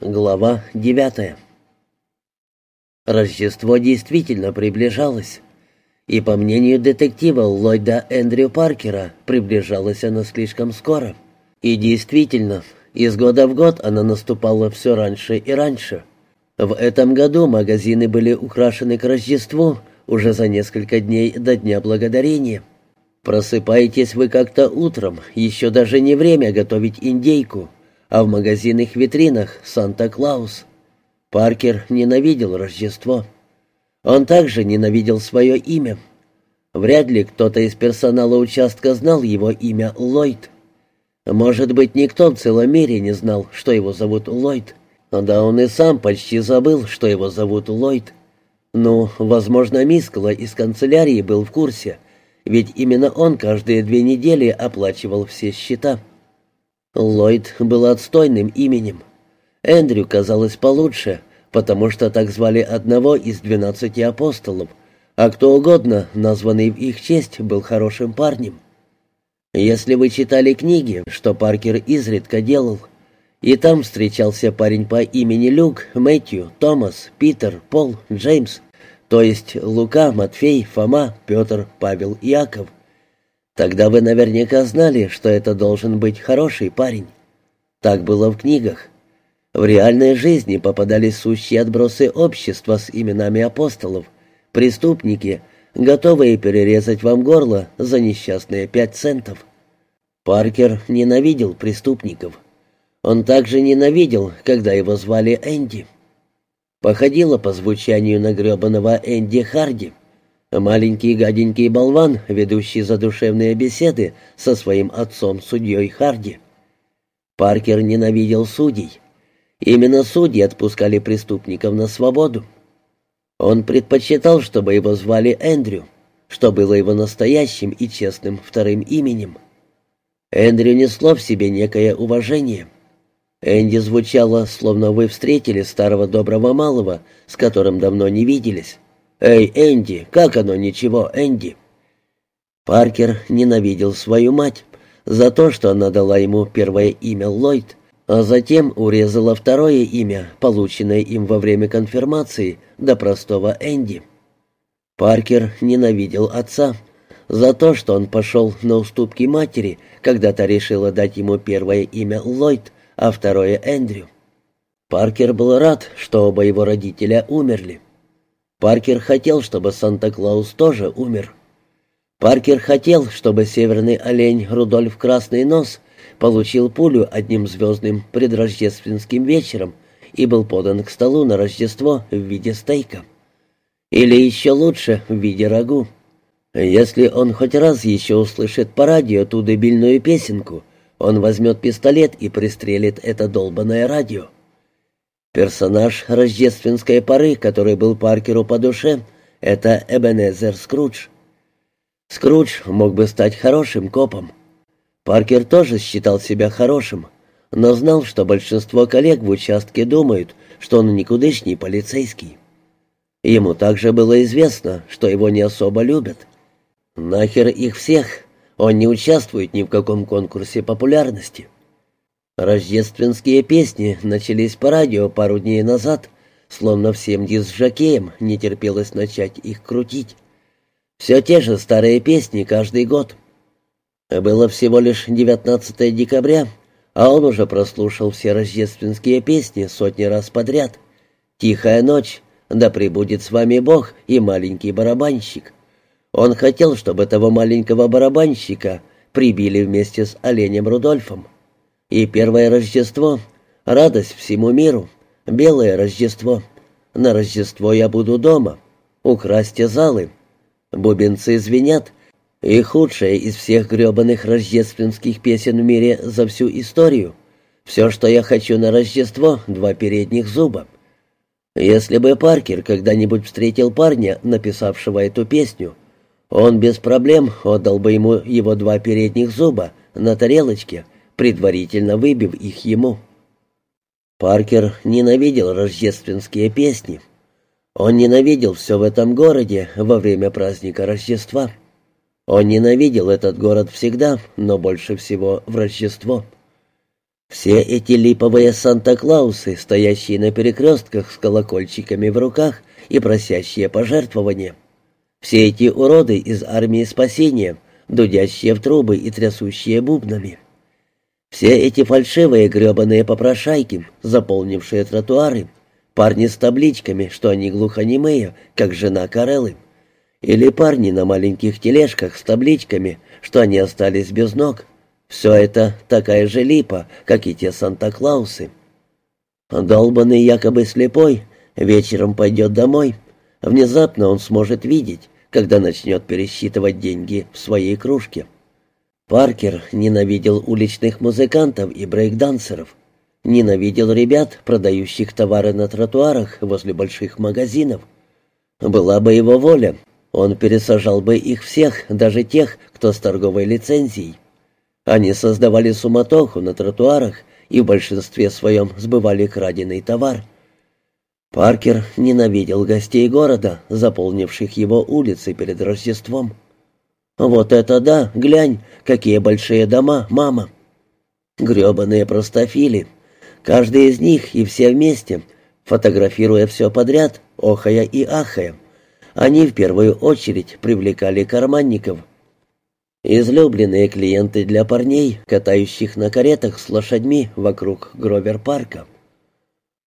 Глава девятая Рождество действительно приближалось, и, по мнению детектива Ллойда Эндрю Паркера, приближалось оно слишком скоро. И действительно, из года в год оно наступало все раньше и раньше. В этом году магазины были украшены к Рождеству уже за несколько дней до Дня Благодарения. Просыпаетесь вы как-то утром, еще даже не время готовить индейку – а в магазинных витринах «Санта-Клаус». Паркер ненавидел Рождество. Он также ненавидел свое имя. Вряд ли кто-то из персонала участка знал его имя Ллойд. Может быть, никто в целом мире не знал, что его зовут Ллойд. Да он и сам почти забыл, что его зовут Ллойд. Ну, возможно, Мискала из канцелярии был в курсе, ведь именно он каждые две недели оплачивал все счета. Ллойд был отстойным именем. Эндрю казалось получше, потому что так звали одного из двенадцати апостолов, а кто угодно, названный в их честь, был хорошим парнем. Если вы читали книги, что Паркер изредка делал, и там встречался парень по имени Люк, Мэтью, Томас, Питер, Пол, Джеймс, то есть Лука, Матфей, Фома, Петр, Павел, Иаков — Тогда вы наверняка знали, что это должен быть хороший парень. Так было в книгах. В реальной жизни попадались сущие отбросы общества с именами апостолов, преступники, готовые перерезать вам горло за несчастные пять центов. Паркер ненавидел преступников. Он также ненавидел, когда его звали Энди. Походило по звучанию на гребаного Энди Харди. Маленький гаденький болван, ведущий задушевные беседы со своим отцом-судьей Харди. Паркер ненавидел судей. Именно судьи отпускали преступников на свободу. Он предпочитал, чтобы его звали Эндрю, что было его настоящим и честным вторым именем. Эндрю несло в себе некое уважение. Энди звучало, словно вы встретили старого доброго малого, с которым давно не виделись. «Эй, Энди, как оно ничего, Энди?» Паркер ненавидел свою мать за то, что она дала ему первое имя Ллойд, а затем урезала второе имя, полученное им во время конфирмации, до простого Энди. Паркер ненавидел отца за то, что он пошел на уступки матери, когда та решила дать ему первое имя Ллойд, а второе Эндрю. Паркер был рад, что оба его родителя умерли. Паркер хотел, чтобы Санта-Клаус тоже умер. Паркер хотел, чтобы северный олень Рудольф Красный Нос получил пулю одним звездным предрождественским вечером и был подан к столу на Рождество в виде стейка. Или еще лучше, в виде рагу. Если он хоть раз еще услышит по радио ту дебильную песенку, он возьмет пистолет и пристрелит это долбанное радио. Персонаж рождественской поры, который был Паркеру по душе, это Эбенезер Скрудж. Скрудж мог бы стать хорошим копом. Паркер тоже считал себя хорошим, но знал, что большинство коллег в участке думают, что он никудышний полицейский. Ему также было известно, что его не особо любят. Нахер их всех, он не участвует ни в каком конкурсе популярности. Рождественские песни начались по радио пару дней назад, словно всем дисжакеям не терпелось начать их крутить. Все те же старые песни каждый год. Было всего лишь 19 декабря, а он уже прослушал все рождественские песни сотни раз подряд. «Тихая ночь», «Да пребудет с вами Бог» и «Маленький барабанщик». Он хотел, чтобы этого маленького барабанщика прибили вместе с оленем Рудольфом. И первое Рождество — радость всему миру, белое Рождество. На Рождество я буду дома. Украсьте залы. Бубенцы звенят. И худшее из всех гребаных рождественских песен в мире за всю историю. Все, что я хочу на Рождество — два передних зуба. Если бы Паркер когда-нибудь встретил парня, написавшего эту песню, он без проблем отдал бы ему его два передних зуба на тарелочке — предварительно выбив их ему. Паркер ненавидел рождественские песни. Он ненавидел все в этом городе во время праздника Рождества. Он ненавидел этот город всегда, но больше всего в Рождество. Все эти липовые Санта-Клаусы, стоящие на перекрестках с колокольчиками в руках и просящие пожертвования. Все эти уроды из армии спасения, дудящие в трубы и трясущие бубнами. Все эти фальшивые гребаные попрошайки, заполнившие тротуары, парни с табличками, что они глухонемые, как жена Кареллы, или парни на маленьких тележках с табличками, что они остались без ног. Все это такая же липа, как и те Санта-Клаусы. Долбанный якобы слепой вечером пойдет домой. Внезапно он сможет видеть, когда начнет пересчитывать деньги в своей кружке. Паркер ненавидел уличных музыкантов и брейкдансеров. Ненавидел ребят, продающих товары на тротуарах возле больших магазинов. Была бы его воля, он пересажал бы их всех, даже тех, кто с торговой лицензией. Они создавали суматоху на тротуарах и в большинстве своем сбывали краденый товар. Паркер ненавидел гостей города, заполнивших его улицы перед Рождеством. «Вот это да! Глянь, какие большие дома, мама!» Гребаные простофили. Каждый из них и все вместе, фотографируя все подряд, охая и ахая. Они в первую очередь привлекали карманников. Излюбленные клиенты для парней, катающих на каретах с лошадьми вокруг Гровер-парка.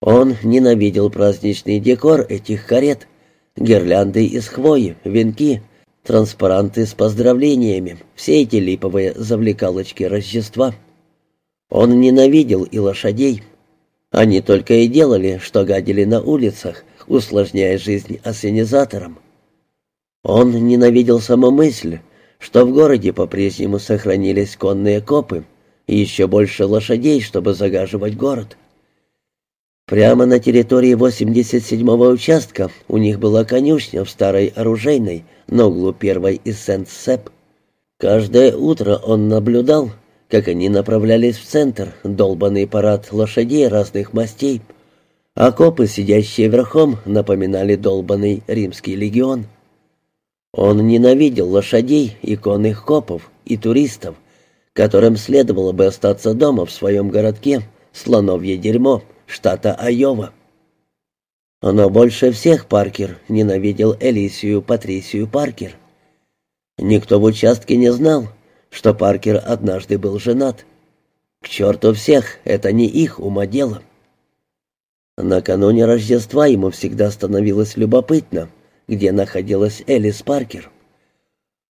Он ненавидел праздничный декор этих карет, гирлянды из хвои, венки, транспаранты с поздравлениями, все эти липовые завлекалочки Рождества. Он ненавидел и лошадей. Они только и делали, что гадили на улицах, усложняя жизнь ассенизаторам. Он ненавидел саму мысль, что в городе по-прежнему сохранились конные копы и еще больше лошадей, чтобы загаживать город. Прямо на территории 87-го участка у них была конюшня в старой оружейной на углу первой из Сент-Сеп. Каждое утро он наблюдал, как они направлялись в центр, долбанный парад лошадей разных мастей, а копы, сидящие верхом, напоминали долбанный римский легион. Он ненавидел лошадей и конных копов и туристов, которым следовало бы остаться дома в своем городке, слоновье дерьмо, штата Айова. Но больше всех Паркер ненавидел Элисию Патрисию Паркер. Никто в участке не знал, что Паркер однажды был женат. К черту всех, это не их ума дело. Накануне Рождества ему всегда становилось любопытно, где находилась Элис Паркер.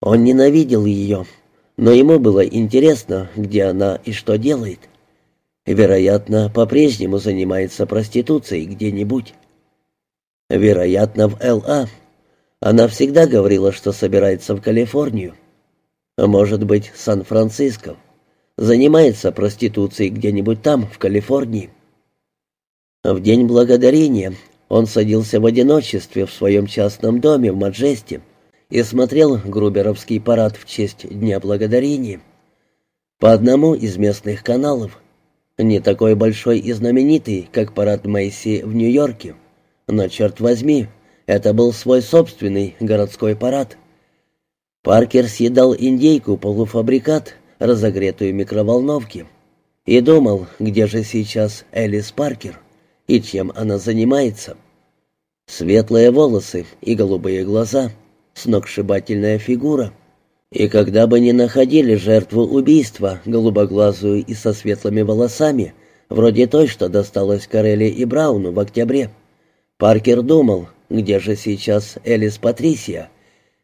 Он ненавидел ее, но ему было интересно, где она и что делает. Вероятно, по-прежнему занимается проституцией где-нибудь. Вероятно, в Л.А. Она всегда говорила, что собирается в Калифорнию. Может быть, Сан-Франциско. Занимается проституцией где-нибудь там, в Калифорнии. В день благодарения он садился в одиночестве в своем частном доме в Маджесте и смотрел Груберовский парад в честь Дня Благодарения. По одному из местных каналов. Не такой большой и знаменитый, как парад Мэйси в Нью-Йорке. Но, черт возьми, это был свой собственный городской парад. Паркер съедал индейку-полуфабрикат, разогретую в микроволновке, и думал, где же сейчас Элис Паркер и чем она занимается. Светлые волосы и голубые глаза, сногсшибательная фигура. И когда бы не находили жертву убийства, голубоглазую и со светлыми волосами, вроде той, что досталась Карелли и Брауну в октябре, Паркер думал, где же сейчас Элис Патрисия,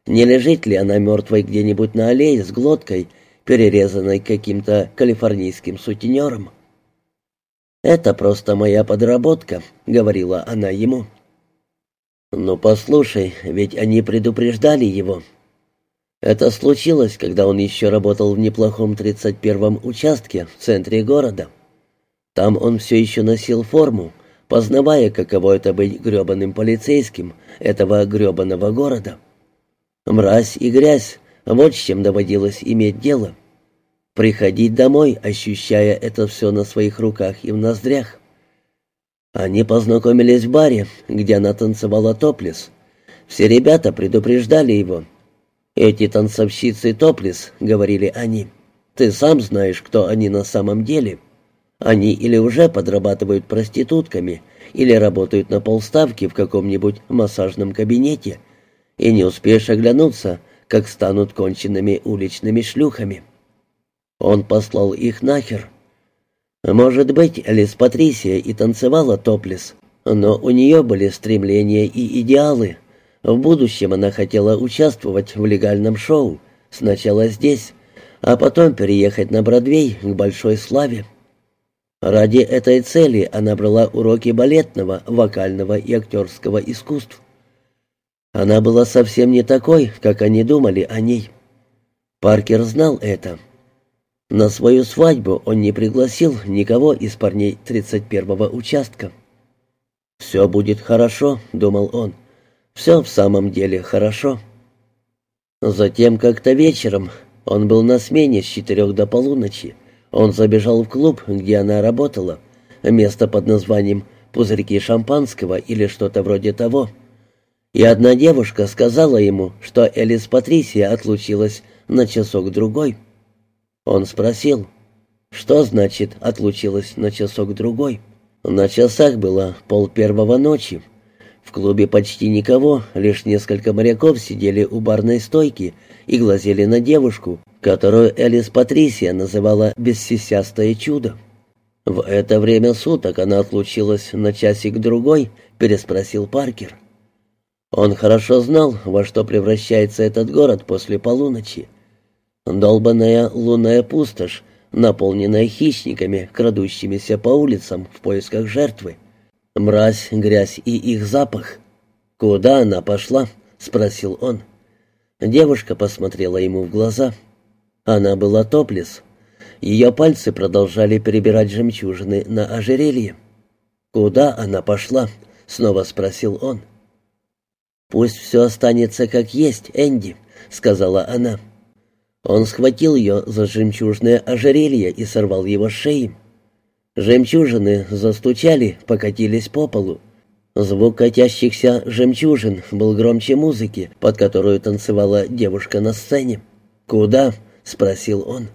не лежит ли она мертвой где-нибудь на аллее с глоткой, перерезанной каким-то калифорнийским сутенером? «Это просто моя подработка», — говорила она ему. «Ну, послушай, ведь они предупреждали его». Это случилось, когда он еще работал в неплохом 31-м участке в центре города. Там он все еще носил форму, познавая, каково это быть гребаным полицейским этого гребаного города. Мразь и грязь — вот с чем доводилось иметь дело. Приходить домой, ощущая это все на своих руках и в ноздрях. Они познакомились в баре, где она танцевала топлес. Все ребята предупреждали его. «Эти танцовщицы топлес», — говорили они. «Ты сам знаешь, кто они на самом деле». Они или уже подрабатывают проститутками, или работают на полставки в каком-нибудь массажном кабинете, и не успеешь оглянуться, как станут конченными уличными шлюхами. Он послал их нахер. Может быть, Элис Патрисия и танцевала топлес, но у нее были стремления и идеалы. В будущем она хотела участвовать в легальном шоу, сначала здесь, а потом переехать на Бродвей к большой славе. Ради этой цели она брала уроки балетного, вокального и актерского искусств. Она была совсем не такой, как они думали о ней. Паркер знал это. На свою свадьбу он не пригласил никого из парней 31-го участка. «Все будет хорошо», — думал он. «Все в самом деле хорошо». Затем как-то вечером он был на смене с четырех до полуночи. Он забежал в клуб, где она работала, место под названием «Пузырьки шампанского» или что-то вроде того. И одна девушка сказала ему, что Элис Патрисия отлучилась на часок-другой. Он спросил, что значит «отлучилась на часок-другой». На часах было пол первого ночи. В клубе почти никого, лишь несколько моряков сидели у барной стойки и глазели на девушку, которую Элис Патрисия называла «бессисястое чудо». «В это время суток она отлучилась на часик-другой?» — переспросил Паркер. Он хорошо знал, во что превращается этот город после полуночи. Долбанная лунная пустошь, наполненная хищниками, крадущимися по улицам в поисках жертвы. Мразь, грязь и их запах. «Куда она пошла?» — спросил он. Девушка посмотрела ему в глаза — она была топлес. Ее пальцы продолжали перебирать жемчужины на ожерелье. «Куда она пошла?» — снова спросил он. «Пусть все останется как есть, Энди», — сказала она. Он схватил ее за жемчужное ожерелье и сорвал его с шеи. Жемчужины застучали, покатились по полу. Звук катящихся жемчужин был громче музыки, под которую танцевала девушка на сцене. «Куда?» — спросил он.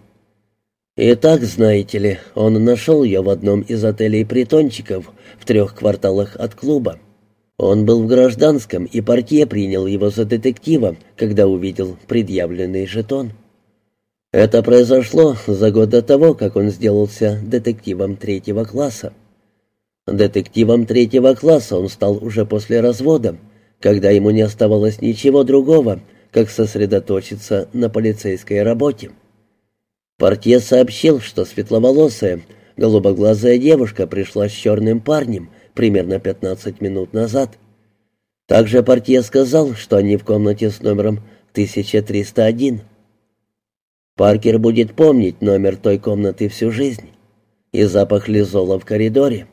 «И так, знаете ли, он нашел ее в одном из отелей-притончиков в трех кварталах от клуба. Он был в гражданском, и портье принял его за детектива, когда увидел предъявленный жетон. Это произошло за год до того, как он сделался детективом третьего класса. Детективом третьего класса он стал уже после развода, когда ему не оставалось ничего другого, как сосредоточиться на полицейской работе. Портье сообщил, что светловолосая, голубоглазая девушка пришла с черным парнем примерно 15 минут назад. Также портье сказал, что они в комнате с номером 1301. Паркер будет помнить номер той комнаты всю жизнь и запах лизола в коридоре.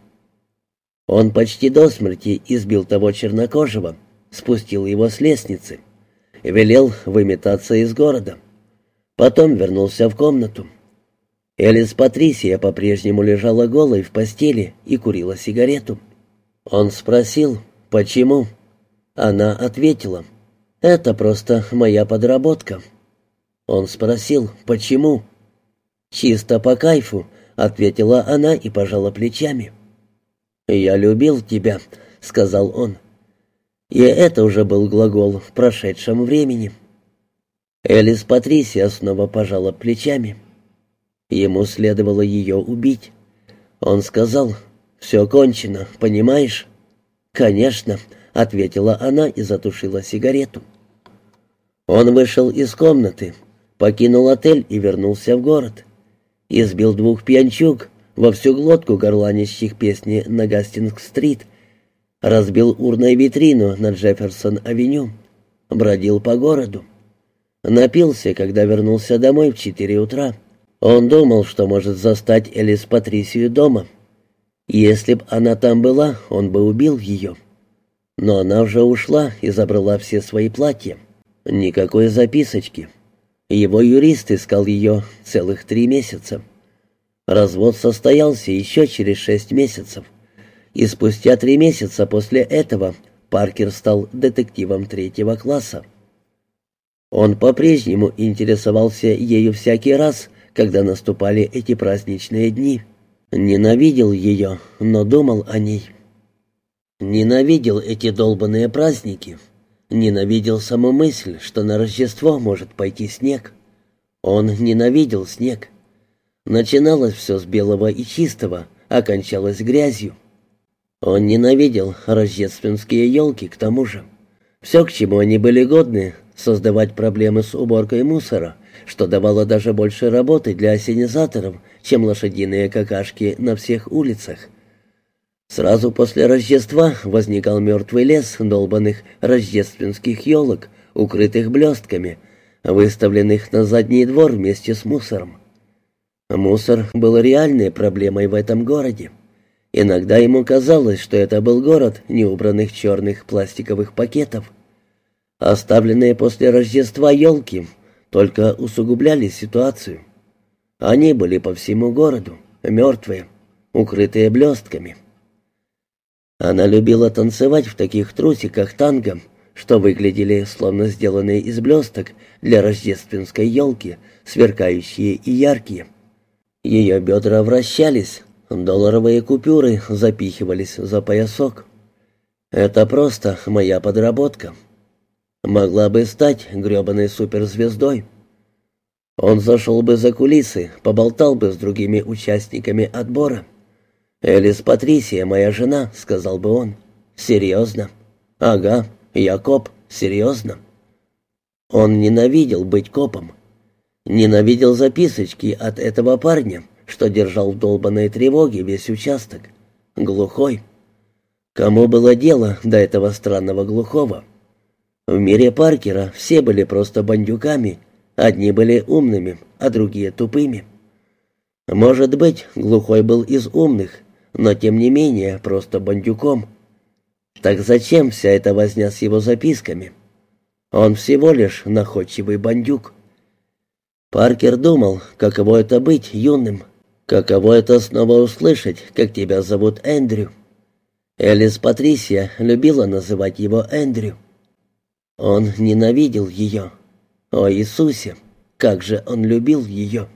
Он почти до смерти избил того чернокожего, спустил его с лестницы велел выметаться из города. Потом вернулся в комнату. Элис Патрисия по-прежнему лежала голой в постели и курила сигарету. Он спросил, почему. Она ответила, «Это просто моя подработка». Он спросил, почему. «Чисто по кайфу», — ответила она и пожала плечами. «Я любил тебя», — сказал он. И это уже был глагол в прошедшем времени. Элис Патрисия снова пожала плечами. Ему следовало ее убить. Он сказал, «Все кончено, понимаешь?» «Конечно», — ответила она и затушила сигарету. Он вышел из комнаты, покинул отель и вернулся в город. Избил двух пьянчуг, во всю глотку горланящих песни на Гастинг-стрит — разбил урной витрину на Джефферсон-авеню, бродил по городу. Напился, когда вернулся домой в четыре утра. Он думал, что может застать Элис Патрисию дома. Если б она там была, он бы убил ее. Но она уже ушла и забрала все свои платья. Никакой записочки. Его юрист искал ее целых три месяца. Развод состоялся еще через шесть месяцев и спустя три месяца после этого Паркер стал детективом третьего класса. Он по-прежнему интересовался ею всякий раз, когда наступали эти праздничные дни. Ненавидел ее, но думал о ней. Ненавидел эти долбанные праздники. Ненавидел саму мысль, что на Рождество может пойти снег. Он ненавидел снег. Начиналось все с белого и чистого, а кончалось грязью. Он ненавидел рождественские елки к тому же. Все, к чему они были годны, создавать проблемы с уборкой мусора, что давало даже больше работы для осенизаторов, чем лошадиные какашки на всех улицах. Сразу после Рождества возникал мертвый лес долбанных рождественских елок, укрытых блестками, выставленных на задний двор вместе с мусором. Мусор был реальной проблемой в этом городе. Иногда ему казалось, что это был город неубранных черных пластиковых пакетов. Оставленные после Рождества елки только усугубляли ситуацию. Они были по всему городу, мертвые, укрытые блестками. Она любила танцевать в таких трусиках танго, что выглядели словно сделанные из блесток для рождественской елки, сверкающие и яркие. Ее бедра вращались, долларовые купюры запихивались за поясок. Это просто моя подработка. Могла бы стать гребаной суперзвездой. Он зашел бы за кулисы, поболтал бы с другими участниками отбора. «Элис Патрисия, моя жена», — сказал бы он. «Серьезно?» «Ага, я коп, серьезно?» Он ненавидел быть копом. Ненавидел записочки от этого парня, что держал в долбанной тревоге весь участок. Глухой. Кому было дело до этого странного глухого? В мире Паркера все были просто бандюками. Одни были умными, а другие тупыми. Может быть, глухой был из умных, но тем не менее просто бандюком. Так зачем вся эта возня с его записками? Он всего лишь находчивый бандюк. Паркер думал, каково это быть юным, каково это снова услышать, как тебя зовут Эндрю. Элис Патрисия любила называть его Эндрю. Он ненавидел ее. О Иисусе, как же он любил ее!